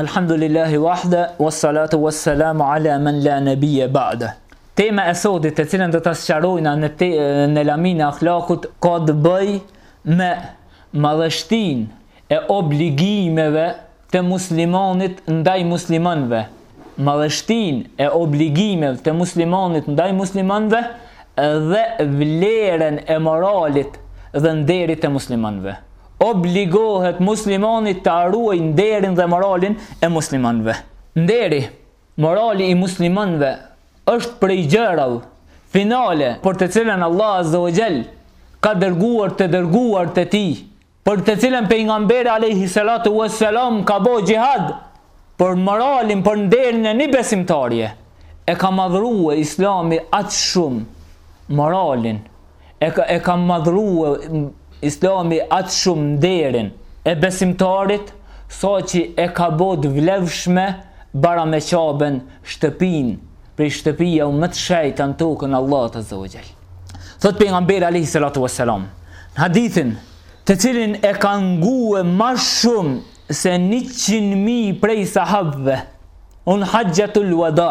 Elhamdulillahi wahda was salatu was salam ala man la nabiyya ba'da. Tema e sodit të cilën do ta sqarojmë në te, në lamin e ahlakut ka të bëjë me madhështinë e obligimeve të muslimanit ndaj muslimanëve. Madhështinë e obligimeve të muslimanit ndaj muslimanëve dhe vlerën e moralit dhe nderit të muslimanëve. Obligohet muslimani ta ruajë nderin dhe moralin e muslimanëve. Nderi, morali i muslimanëve është prej gjërave finale për të cilën Allahu azza wa xhel ka dërguar të dërguart e Tij, për të cilën pejgamberi alejhi selatu ue selam ka bo xhihad për moralin, për nderin e një besimtarie. E ka madhërua Islami aq shumë moralin. E ka e ka madhrua Islami aq shumë nderin e besimtarit sa që e ka bo të vlefshme bara me Qaben, shtëpinë prej shtëpiave më të shejta në tokën e Allahut azza wa jall. Thot pejgamberi alayhi salatu wassalam, në hadithin të cilin e ka ngue ma shumë se 100.000 prej sahabëve, në haxhatul wada.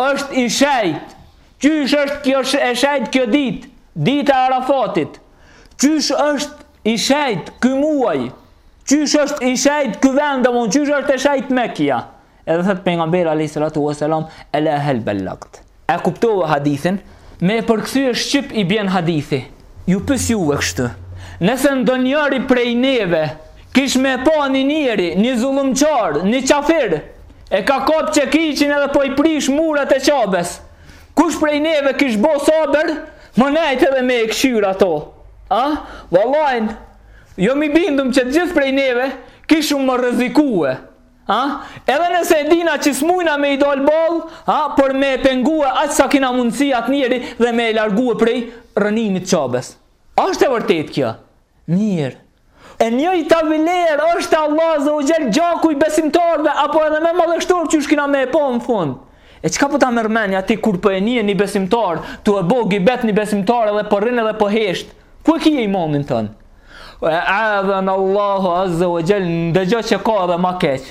është i shejt. Qysh është kjo e shejt kjo ditë, dita e Arafatit? Qysh është i shejt ky muaj? Qysh është i shejt ky vend, domthon qysh është e shejt Mekja? Edhe thot pejgamberi alayhi salatu wasalam, "Ela hal balagt." E kuptove hadithin? Me e përkthye shqip i bjen hadithi. Ju pys juve kështu. Nëse ndonjëri prej neve kish me pa një njeri, një zullumqar, një qafir, E ka kap çekiçin edhe po i prish murat e qabes. Kush prej neve kish bo sabër, me nejt edhe me e kqyr ato. A? Vallahi, jom i bindun që të gjithë prej neve kishum me rrezikue. A? Edhe nëse e dina që smujna me i dal ball, a? Por me e pengue aq sa kina mundësi atë njeri dhe me e largue prej rrënimit të qabes. Asht e vërtet kjo? Mirë. E njëjta vlerë është te Allahu Azza wa Jall gjaku i besimtarëve apo edhe më madhështor qysh kina me e pa në fund. E çka po ta merr menja ty kur po e nijen një besimtar, tu e bo gibet një besimtar edhe po rrin edhe po hesht. Ku e ki imanin ton? E'adhana Allahu Azza wa Jall ndëgjo që ka edhe ma keq.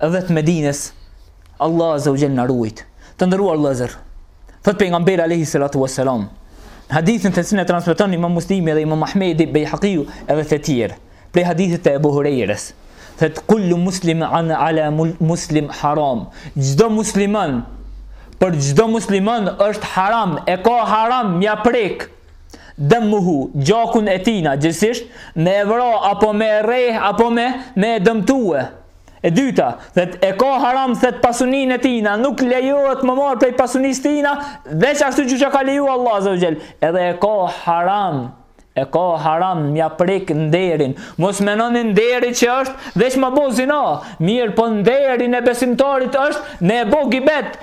dhe të Medines, Allahu Azza wa Jall na ruajt. Të nderuar vëllezër, thot pejgamberi alayhi salatu wassalam, në hadithin të cilin e transmeton Imam Muslimi dhe Imam Ahmedi Bejhaqiu edhe të tjerë, prej hadithit të Ebu Hurejres, thot kullu muslimin ala muslim haram. Çdo musliman për çdo musliman është haram, e ka haram m'ja prek Demuhu, gjakun e tina, gjegjësisht, me e vra, apo me e rreh, apo me, me e dëmtue. E dyta, thet e ka haram thet pasunin e tina, nuk lejohet me marrë prej pasunis tina, veç ashtu që qysh e ka leju Allah azze ue xhel, edhe e ka haram, e ka haram me ja prek nderin, mos menoni nderi që është, veç me bo zina, mirëpo nderin e besimtarit është, me e bo gibet,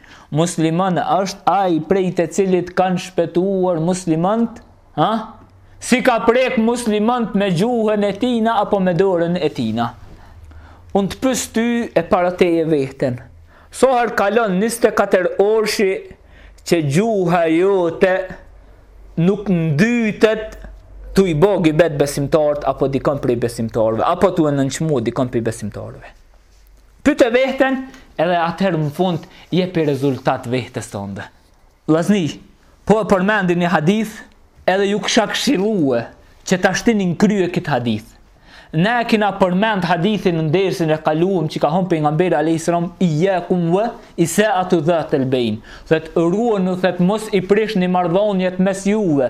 Musliman është ai prej të cilit kanë shpetuar muslimant, ha? S'i ka prek muslimant me gjuhën e tina apo me dorën e tina? Unë të pys ty e para teje vehten. Sa herë kalon 24 orëshi që gjuha jote nuk ndytet tu i bo gibet besimtarët apo dikon prej besimtarëve, apo tu e nënçmu dikon prej besimtarëve. Pyte vehten edhe atëherë në fund jepi rezultat vehtes tënde. Vllazni, po e përmendi një hadith edhe ju kisha këshillue që ta shtini në krye këtë hadith. Na e kina përmend hadithin në dersin e kaluam që ka thënë pejgamberi alejhi selam iyakum wa isaatu dhatel bein. Thot ruajnu thot mos i prishni marrëdhëniet mes juve.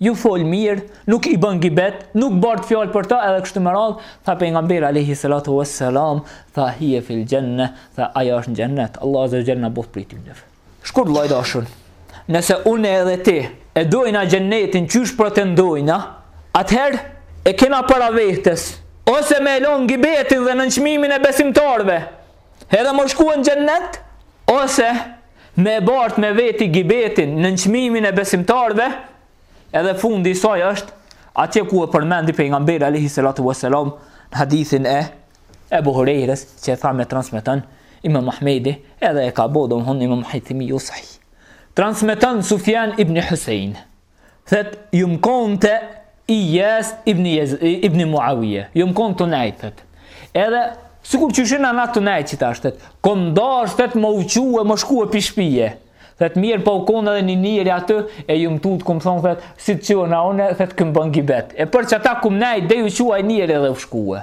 Ju fol mirë, nuk i bën gibet, nuk bart fjalë për ta edhe kështu me radhë, tha pejgamberi alejhi salatu ue selam, tha hije fil xhenne, tha ajo është në xhennet, Allahu azza wa jall na bëftë prej tynve. Shkurt vlla i dashur, nëse unë edhe ti e dojna xhennetin qysh pretendojna, atëherë e kena para vehtes, ose me e lënë gibetin dhe nënçmimin e besimtarëve, Edhe me shkue në xhennet ose me e bart me veti gibetin nënçmimin e besimtarve edhe fundi i saj është atje ku e përmendi pejgamberi alejhi salatu ue selam në hadithin e Ebu Hurejres që e thamë transmeton imam Ahmedi edhe e ka bo domethon imam Hejthemiju sahih transmeton Sufjan ibn Husein Thet, jom kon te Ijas ibni, Ijas ibni Muavije. Jom kon tu nejt, Edhe, sikur qysh jena na tu nejt qitash, thet, kom dasht, thet, me u çu e me shkue pi shpije. Thet, mirëpo u konë edhe një njeri aty, e jom tutë, kom thonë, thet, si të çohna une, thet, ka me m'bo gibet. E për qata kom nejt, deri u çua ai njeri edhe u shkue.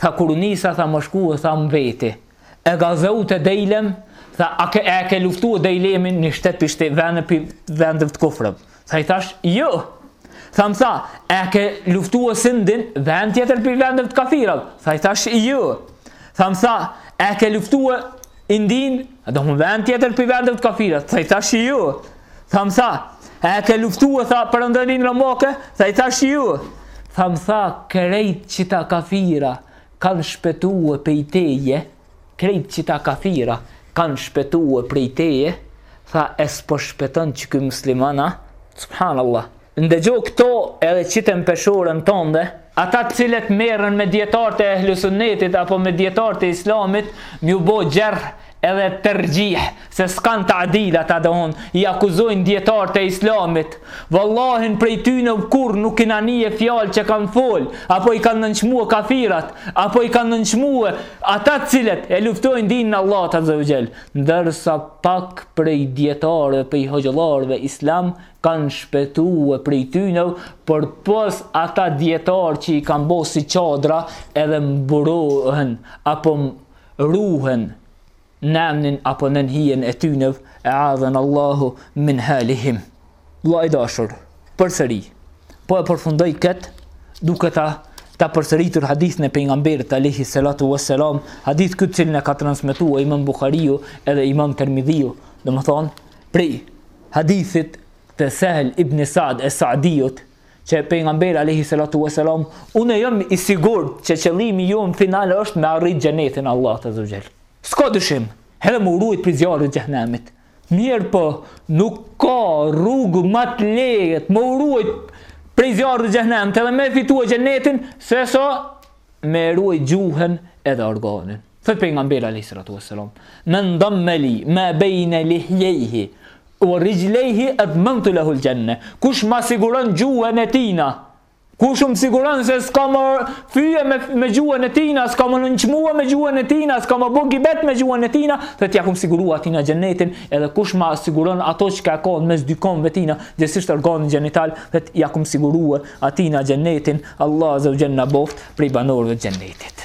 Tha kur u nisa tha me shkue tha m'veti e gazeute dejlem tha a ke e ke luftue dejlemin një shtet pi shteteve pi vendeve të kufrit tha i thash jo tha më tha e ke luftue sindin vend tjetër pi vendeve të kafirave tha i thash jo tha më tha e ke luftue Hindin, domethon vend tjetër prej vendeve të kafirave, tha i thash jo, tha më tha, e ke luftue tha perandorinë romake, tha i thash jo, tha më tha, krejt qeta kafira, kanë shpetue prej teje, krejt qeta kafira, kanë shpetue prej teje, tha e s'po shpeton qeky muslimani, subhanallah, Ndëgjo këto edhe qiti n'peshoren tande. Ata të cilët merren me dijetarët e ehlusunnetit apo me dijetarët e islamit mju bo gjerh edhe tergjih se s'ka ta'dil ata dohon i akuzojnë dijetarët e islamit vallahi prej tyne kurrë nuk kena nie fjalë që kanë folë apo i kanë nënçmue kafirat apo i kanë nënçmue ata të cilët e luftojnë dinin e Allahut azza wa jall ndërsa pak prej dijetarëve prej hoxhallarëve islam kanë shpëtue prej tyne, përpos ata dijetarë që i kanë bo si çadra edhe mburohen, apo ruhen në emnin apo në në hien e tyne, eadhen Allahu min halihim. Vla i dashur, përsëri, po e përfundoj këtë duke ta ta përsëritur hadithin e pejgamberit Alehi Salatu Veselam, hadith të cilin e ka transmitua imam Bukhariu edhe imam Termidhiu, dhe më thonë, prej hadithit të Sehl ibn Sa'd e Sa'diut, që pejgamberi alayhi salatu wasalam, unë jam i sigurt që qëllimi jonë final është me arrit xhenetin e Allahut azza wa jall. S'ka dyshim, edhe me u rujt prej zjarrit të xhehnemit. Mirëpo, nuk ka rrugë ma të lehtë me u rujt prej zjarrit të xhehnemit edhe me e fitua xhenetin, sesa me e ruajt gjuhen edhe organin. Thot pejgamberi alayhi salatu wassalam, "Men damina li ma bayna lihyayhi wa rijlayhi admantu lahu al-janna." Kush ma siguron gjuhën e tina? Kush um siguron se s'ka me fye me me gjuhën e tina, s'ka me nënçmua me gjuhën e tina, s'ka me bo gibet me gjuhën e tina, thot ja kom sigurua atina xhenetin, edhe kush ma siguron ato çka ka mes dy këmbëve tina, siç është organi gjenital, thot ja kom sigurua atina xhenetin, Allah azza wa jalla na boft prej banorëve të xhenetit.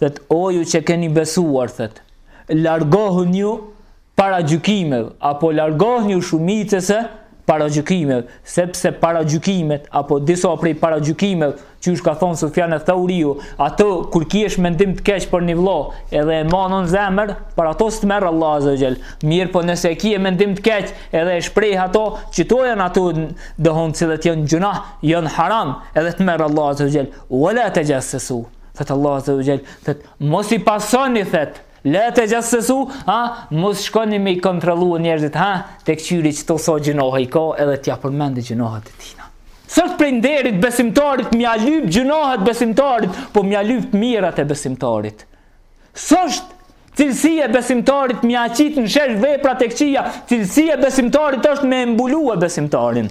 Thot, o ju që keni besuar, thot, largohuni ju paragjykimeve, apo largohuni ju shumicës së paragjykimeve, sepse paragjykimet, apo disa prej paragjykimeve, qysh ka thonë Sufjan eth-Theuriu, ato kur ki mendim të keq për një vlla, edhe e man në zemër, për ato s'të merr Allah azza wa jall, mirëpo nëse e ki mendim të keq, edhe e shpreh ato, qito janë ato dhun të cilët janë gjynah, janë haram, edhe të merr Allah azza wa jall, wala tegjessesu. Thot Allah Azza wa Jall, thot mos i pasoni thot, la tegjessesu, ha, mos shkoni me i kontrollu njerëzit, ha, ta këqyri që sa gjynahe i ka edhe t'ja përmendë gjynahet e tina. S'osht prej nderit besimtarit, mja lypë gjynahet besimtarit, po mja lypë të mirat e besimtarit. S'osht cilësi e besimtarit mja qitë në shesh veprat e këqija, cilësi e besimtarit është me e mbulue besimtarin.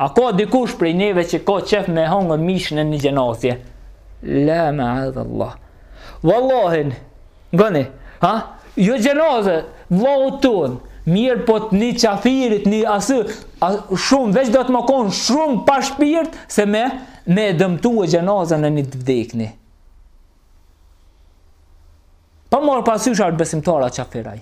A ka dikush prej neve që ka qef me hangër mish në një xhenazje? La, meadhallah. Vallahi, ngoni, ha? Jo xhenazë, vllaut tonë, mirëpo të një qafirit, një asi, shumë, veç duhet me konë shumë pa shpirt, se me, me e dëmtue xhenazën e një të vdekni. Pa marrë parasysh a është besimtar a qafir ai.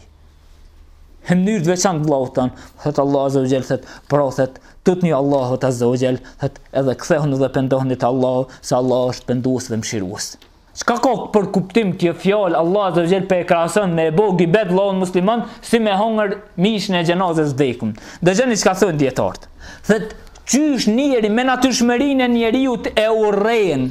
Në mënyrë të veçantë vëllaun tond, thot Allah azza wa jall thot, pra thot, tutni Allahut azza wa jall, thot, edhe kthehuni dhe pendohuni te Allahu, se Allah është pendues dhe mëshirues. Çka ka për kuptim kjo fjalë Allah azza wa jall pe krahason me bo gibet vëllaun musliman si me hongër mishin e xhenazës vdekun. Dëgjoni çka thon dietart. Thot, qysh njeri me natyrshmërinë e njeriut e urren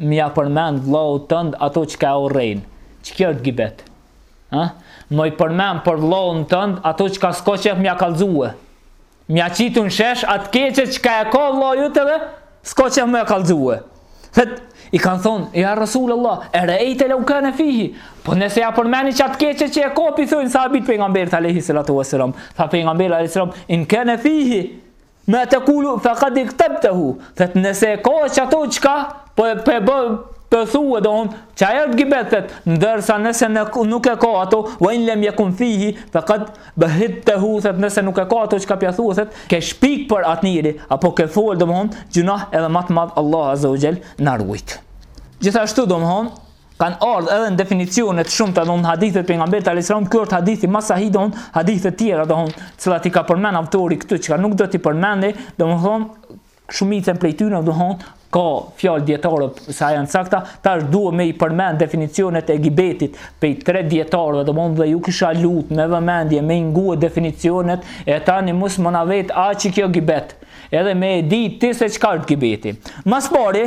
Mja përmend vllaut tënd ato çka e urren. Qikjo është gibet. Ë? Me i përmend për vllaun tënd ato çka s'ka qef mja kallxue. Mja qitu në shesh atë keqe çka e ka vllau jot edhe s'ka qef mja kallxue. Thot, i kanë thonë, ja Rasul Allah, e rejte lau kane fihi, po nëse ja përmendi qatë keqe që e ka, pi thujnë sahabit pejgamberit alejhi salatu ve selam, tha pejgamberi alejhi selam, in kene fihi, Ma tekulu fekad igtebtehu Thot nëse e ka qato çka Po e pe bë Ti thue domethon Qajo është gibet thot Ndërsa nëse në, nuk e ka ato Va in lem jekun fihi Fekad behettehu Thot nëse nuk e ka ato çka pja thue thot Ke shpif për atë njeri Apo ke fol domethon Gjynah edhe ma të madh Allah azze ve xhel na rujt Gjithashtu domethon kan ardh edhe në definicione të shumta don hadithet pejgamberit alayhis salam ky është hadithi më sahih don hadithe të tjera don cilat i ka përmend autori këtu që nuk do t'i përmendi domthon shumicën prej tyre domthon ka fjalë dietarë sa janë sakta, tash duhet me i përmend definicionet e gibetit prej tre dietarëve, domthonë dhe ju kisha lut me vëmendje me ngue definicionet e tani mos me na vet a është kjo gibet. Edhe me e di ti se çka është gibeti. Ma s'pari,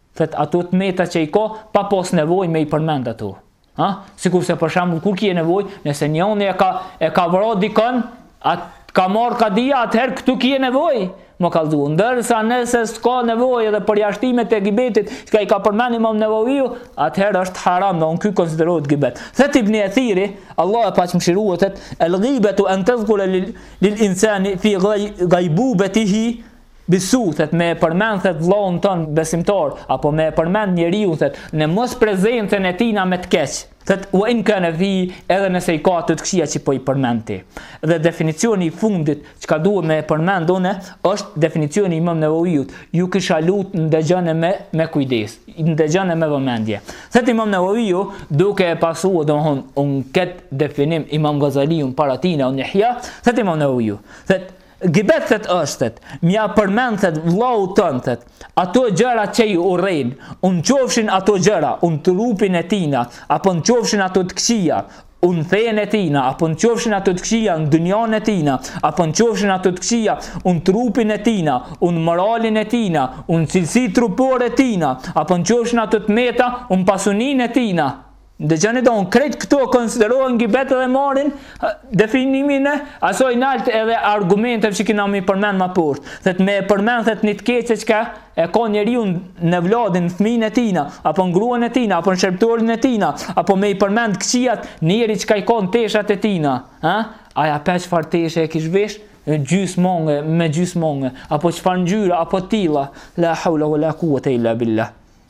Thot ato të meta që i ka, pa pas nevoj me i përmend ato. Ha? Sikur se për shembull kur ki nevoj, nëse njoni e ka, e ka vra dikën, a të ka marrë kadia, atëherë këtu ki nevoj me kallxu. Ndërsa nëse s'ka nevoj edhe përjashtimet e gibetit, çka i ka përmend imam Neveviu, atëherë është haram, domethon kjo konsiderohet gibet. Thot ibni Ethiri, Allahu e pastë mëshirue, thot, el gibetu en tedhkure lil, lil insani fi gaj, gajbetihi, Bi su, thet, me e përmend, thet, vllaun tond besimtar, apo me e përmend njeriun, thet, në mosprezencën e tina me të keqë. Thet, ue in kane fihi, edhe nëse i ka ato të këqija që po i përmend ti. Dhe definicioni i fundit, çka duhet me e përmend une, është definicioni imam Neveviut, ju kisha lut ndëgjone me, me kujdes, ndëgjone me vëmendje. Thet, imam Neveviu, duke e pasu, domethon, në këtë definim, imam Gazaliun para tina, në Ihja, thet, i mëm në voju. Thet, Gibet thet është thet, me ja përmend thet vllaut tënd thet, ato gjëra që i urren, un qofshin ato gjëra, un trupin e tina, apo në qofshin ato të këqija, un fejen e tina, apo në qofshin ato të këqija, un dynjan e tina, apo në qofshin ato të këqija, un trupin e tina, un moralin e tina, un cilësi trupore tina, apo në qofshin ato të meta, un pasunin e tina. Ndëgjoni domthon krejt këto konsiderohen gibet edhe marrin definimin e asoj nalt edhe argumenteve që kina mi përmen ma posht. Thet me e përmen thet një të keqe çka e ka njeri un evladin, në fmin e tina, apo në gruan e tina, apo në shërbtorin e tina, apo me i përmen të këqijat njerit çka i ka në teshat e tina. Ha? A ja pe çfarë teshe e kish vesh? gjys monge, me gjys monge, apo çfarë ngjyra, apo tilla, la haula wa la kuwate illa billah.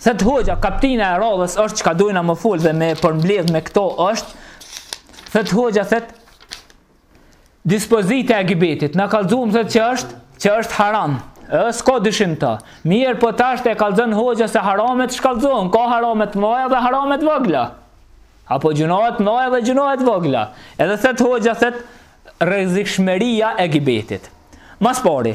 Thët hoxha, kaptina e radhës është çka dojna me fol dhe me përmbledh me këto është. Thët hoxha thët dispozita e gibetit. Na kallxuam thët që është, që është haram. Ë s'ka dyshim të. Mirëpo tash të kallxon hoxha se haramet shkallzohen, ka harame t'mëja dhe harame t'vogla. Apo gjunahe t'mëja dhe gjunahe t'vogla. Edhe thët hoxha thët rrezikshmëria e gibetit. Ma s'pari,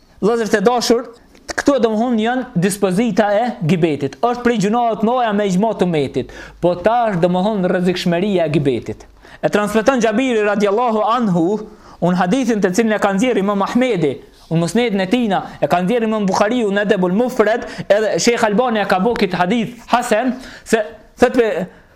Vëllezër të dashur, këto domthon janë dispozita e gibetit. Është prej gjunave të mëdha me ixhma t'umetit, po tash domthon rrezikshmëria e gibetit. E transmeton Xhabiri radiallahu anhu, un hadithin të cilin e ka nxjerrë Imam Ahmedi, un musnedin e tina, e ka nxjerrë Imam Buhariu në Edebul Mufred, edhe Sheikh Albani e ka bo këtë hadith hasan se thotë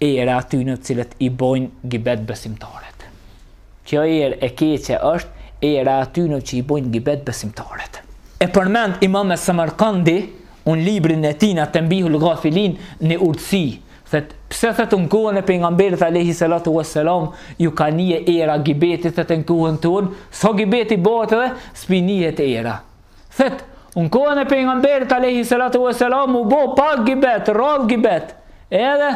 Era e atynev të cilët i bojnë gibet besimtarët. Kjo erë e keqe është era e atynev që i bojnë gibet besimtarët. E përmend Imam Samarkandi un librin e tina Tanbihul Ghafilin ni urtësi, thet pse thet në kohën e pejgamberit alejhi salatu ves selam ju ka nije era gibetit thet në kohën tonë, sa gibeti bohet edhe s'pi nihet era. Thet, un kohën e pejgamberit alayhi salatu vesselam u bo pak gibet, rrallë gibet. Edhe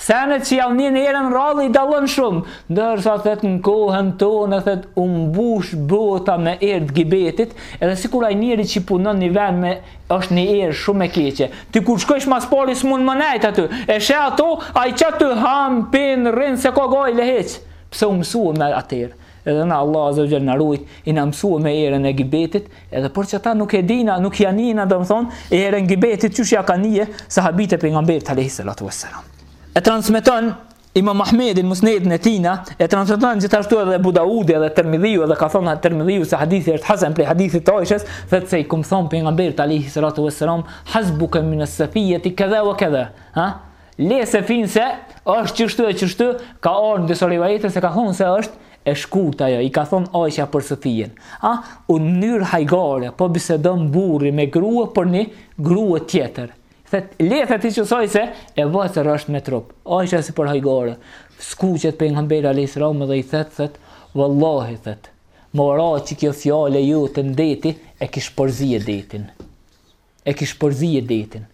senet që jau nin erën rrallë i dallon shumë, ndërsa thet në kohën tonë thet u mbush bota me erë t'gibetit, edhe sikur ai njeri që punon n'ni vend me është një erë shumë e keqe. Ti kur shkojsh ma s'pari s'mund me nejt aty. E she ato, ai qaty han, pin, rrin, s'e ka gajle hiç. Pse u mësue me at erë. Edhe na Allahu azza wa jall na rujt, jena mësu me erën e gibetit, edhe për qata nuk e dijnë, nuk ja nijna domthon erën e gibetit qysh ja kanë nie sahabët e pejgamberit alejhi salatu vesselam. E transmeton Imam Ahmedi në Musnedin e tina, e transmeton gjithashtu edhe Abu Daudi edhe Tirmidhiu edhe ka thënë Tirmidhiu se hadithi është hasan prej hadithit të Aishës, thotë se i kum thon pejgamberit alejhi salatu vesselam, hasbuka min as-safiyati kaza wa kaza, ha? Le se fin se është çështu e çështu, ka ardhur disa rivajete se ka thonë se është e shkurt ajo, i ka thonë Aisha për Safijen. A, u në mënyrë hajgare, po bisedon burri me grua për një grua tjetër. Thet, le të ti qësoj se e vocër është me trup. Aisha si për hajgare, skuqet pejgamberi alayhi salam dhe i thet, thet, wallahi, thet, me ra qikjo fjalë e jote n'deti e kish përzie detin. e kish përzie detin.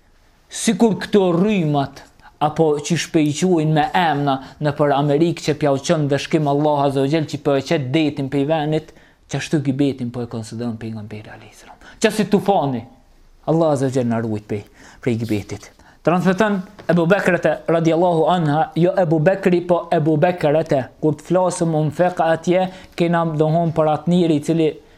Sikur këto rrymat apo qysh po i qujn me emna nëpër Amerikë që po jau çon ndëshkim Allahu Azza wa Xhel që po e qet detin prej venit, qashtu gibetin po e konsideron pejgamberi alayhi salam. Që si tufani, Allahu Azza wa Xhel na rujt prej, prej gibetit. Transmeton Ebu Bekrete, radiallahu anhu, jo Ebu Bekri, po Ebu Bekrete, kur të flasim në fikh atje, kena me thon për atë njeri cili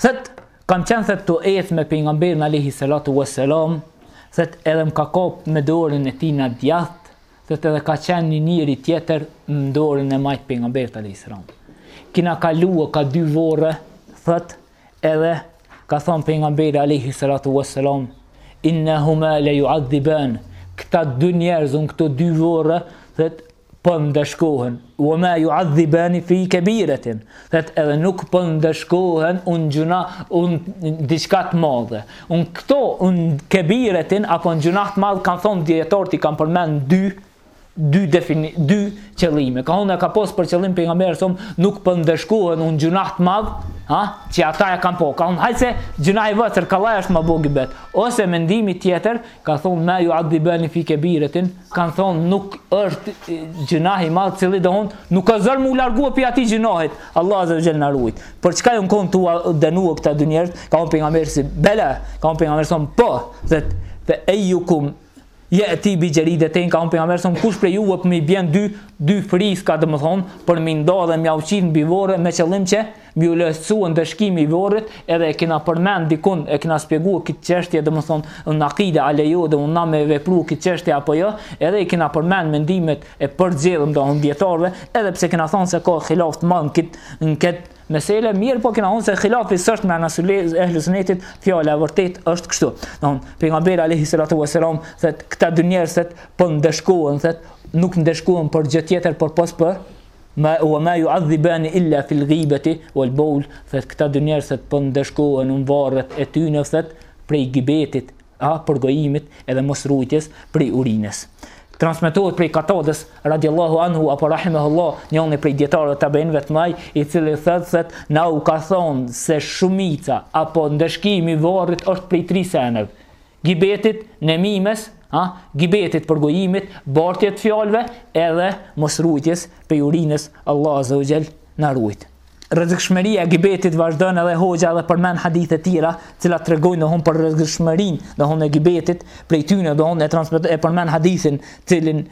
Thët, kam qenë thët tu ecë me pejgamberin alayhi salatu wassalam, thët edhe më ka kap me dorën e tij në djathtë, thët edhe ka qenë një njeri tjetër në dorën e majtë pejgamberit alayhi salam. Kina kalua ka dy vorre, thët edhe ka thon pejgamberi alayhi salatu wassalam, inna huma la yu'adhiban. Këta dy njerëz në këto dy vorre, thët po ndëshkohen wa ma yu'adhibani fi kabiratin that edhe nuk po ndëshkohen un gjunah un diçka të madhe un këto un kabiratin apo un gjunah të madh kan thon dijetarët i kan përmend dy dy defini dy qëllime ka thon ka pas për qëllim pejgamberi thon nuk po ndëshkohen un gjunah të madh ha që ata e kanë pa ka thon hajt se gjunah i vocër kallaj është me bo gibet ose mendimi tjetër ka thonë ma juadhibani fi kebiretin, kanë thonë nuk është gjunah i madh cili do thon, nuk ka zor m'u largua prej atij gjunahit, Allahu azze ve xhel na rujt. Për çka janë konë tu u dënua këta dy njerëz, ka thonë pejgamberi alayhi salam bela, ka thonë pejgamberi alayhi salam po, thet ejjukum je'ti bi xherideten, ka thonë pejgamberi alayhi salam kush prej juve po m'i bjen dy, dy friska domethonë, për m'i nda dhe m'jau qit mbi vorre me qëllim që, M'iu lehtësua ndëshkimi i vorrit, edhe e kena përmend dikun, e kena shpjeguar këtë çështje, domethënë në akide a lejohet do thon me vepru këtë çështje apo jo, edhe i kena përmend mendimet e përcjellëm do thon dijetarëve, edhe pse kena thënë se ka hilaf të madh në këtë në këtë mesele, mirëpo kena thënë se hilafi s'është në usulet e ehlu sunetit, fjala e vërtet është kështu. Don, pejgamberi alayhi salatu wasalam thotë këta dy njerëz thotë po ndeshkohen thotë nuk ndeshkohen për gjë tjetër por pos për Ma wa ma yu'adhiban illa fi al-ghibati wal-bawl, thot këta dy njerëz po ndeshkohen në varret e tyre thot prej gibetit, a përgojimit edhe mos rujtjes prej urinës. Transmetohet prej Katadës radiallahu anhu apo rahimahullah, njëri prej dijetarëve tabiinëve të mdhaj, i cili thot se na u ka thonë se shumica apo ndeshkimi i varrit është prej tri seneve. Gibetit, nemimes, ha, gibetit përgojimit, bartje të fjalëve edhe mosrujtjes prej urinës Allah azza wa jall na rujt. Rrezikshmëria e gibetit vazhdon edhe hoxha edhe përmend hadithe të tjera, të cilat tregojnë domethonë për rrezikshmërinë domethonë e gibetit, prej tyne domethonë e transmeton e përmend hadithin, të cilin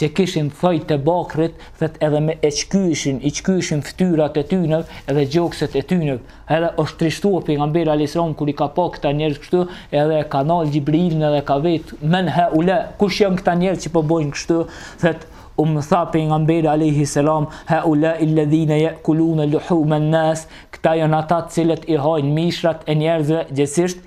që kishin thoj të bakrit thet edhe me e çkyshin i çkyshin ftyrat e tynev edhe gjokset e tynev edhe osht trishtuar pejgamberi alejhi selam kur i ka pa këta njerz kështu edhe e ka nal xhibrilin edhe ka vet men haula kush jan këta njerz që po bojn kështu thet u më tha pejgamberi alayhi salam ha ula alladhina yakuluna luhum an-nas këta janë ata të cilët i hajnë mishrat e njerëzve gjegjësisht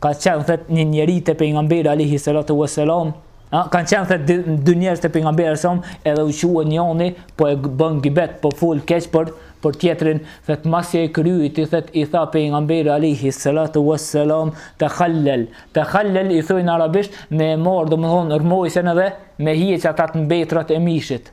ka qenë thët një njeri te pejgamberi alejhi salatu wa salam, a, kanë qenë thët dy njerëz te pejgamberi salam, edhe u çua njoni, po e bën gibet, po fol keq për, për tjetrin, thët masi e kryjt, i thët i tha pejgamberi alejhi salatu wa salam, tekhallel, tekhallel i thujnë arabisht, me e marrë, domethonë, rrmojsen edhe, me i hjeq ato të mbetrat e mishit,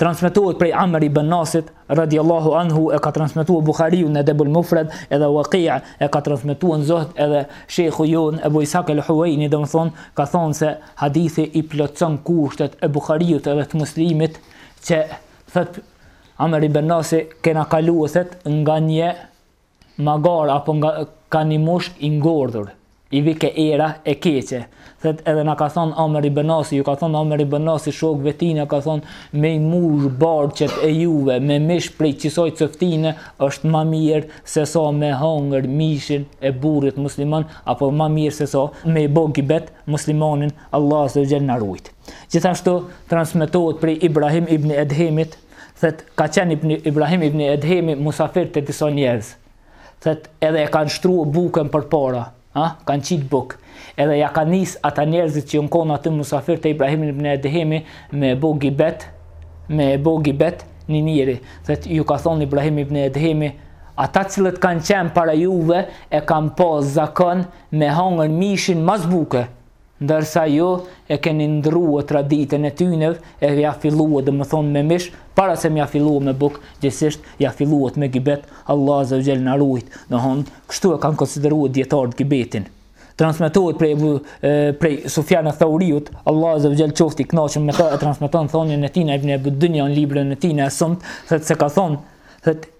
Transmetohet prej Amr ibn Asit radiallahu anhu e ka transmetuar Buhariu në Edebul Mufred edhe Wakiu e ka transmetuar në Zuhd edhe Shejhu jonë Ebu Is'hak el Huejni domethonë ka thonë se hadithi i plotëson kushtet e Buhariut edhe të Muslimit që thët Amr ibn Asi kena kalu thët nga një Magar apo nga ka një mushk i ngordhur i vike era e keqe thet edhe na ka thon Amr ibn Asi ju ka thon Amr ibn Asi shokëve tina ka thon me i mush barqet e juve me mish prej qisaj coftine është ma mir se sa me hangër mishin e burrit musliman apo ma mir se sa me i bo gibet muslimanin Allah azza wa jall na rujt gjithashtu transmetohet prej Ibrahim ibn Edhemit Thët, ka qenë Ibn Ibrahim Ibn Edhemi musafir te disa njerëz. Thët, edhe e kanë shtru bukën përpara, ha? kanë qitë bukë. Edhe ja ka nis ata njerëzit që jonë konë aty musafir te Ibrahim Ibn Edhemi me e bo gibet, me e bo gibet një njeri. Thët, ju ka thonë Ibrahim Ibn Edhemi, ata cilët kanë qenë para juve e kanë pas zakon me hangër mishin mas buke. Ndërsa ju e keni ndrrue traditën e tynev e ja fillue domethonë me mish para se me ja fillue me buk gjegjësisht ja filluet me gibet Allah azza wa jall na rujt domethonë kështu e kanë konsiderue dijetarët gibetin transmetohet prej Ebu prej Sufjan al-Thauriut Allah azza wa jall qoftë i kënaqur me të e transmeton thonjen e tina Ibn Abu Dunya në librin e tina es-Samt thotë se ka thonë thotë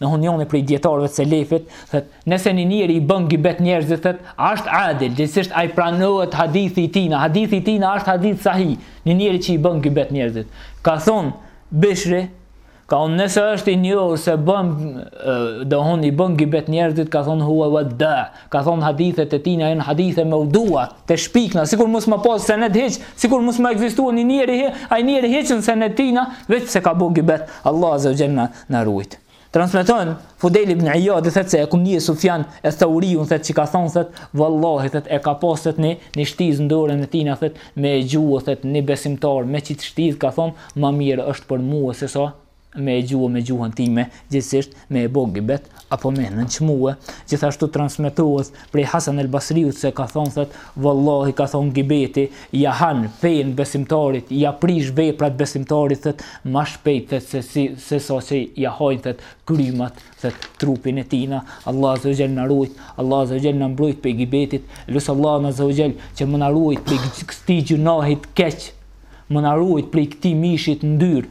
anhu njoni prej dijetarëve të selefit, thët, nëse një njeri i bën gibet njerëzit, thët, a është adil, gjegjësisht a i pranohet hadithi i tina, hadithi i tina a është hadith sahih, një njeri që i bën gibet njerëzit. Ka thonë, Bishri, ka thonë nëse është i njohur se bën, domethonë i bën gibet njerëzit, ka thonë hua vedi, ka thonë hadithet e tina janë hadithe meudua, të shpikna, sikur mos me pas sen tjetër hiç, sikur mos me egzistu një njeri, ai njeri hiç n'senet e tina, veç se ka bo gibet, Allah azza wa jall na rujt. Transmeton Fudel ibn Iyad thotë se e kum nije Sufjan eth Theuriun thotë që ka thon thot vallahi thot me pas thot një një shtiz në dorën e tina thot me e gju thot një besimtar me qit shtiz ka thon më mirë është për mua se sa me e gjuë me gjuhën time, gjithësisht me e bo gibet apo me e nënçmue, gjithashtu transmetohet prej Hasan el Basriut se ka thonë thot, Vallahi ka thonë gibeti ja han fenë besimtarit, ja prish veprat besimtarit thot ma shpejt thot se si se sa që ja hajnë thot krymat thot trupin e tina, Allah azza wa jall na rujt, Allah azza wa jall na mbrojt prej gibetit, lus Allahun azza wa jall që me na rujt prej këtij gjynahit të keq, me na rujt prej këtij mishit t'ndyrë,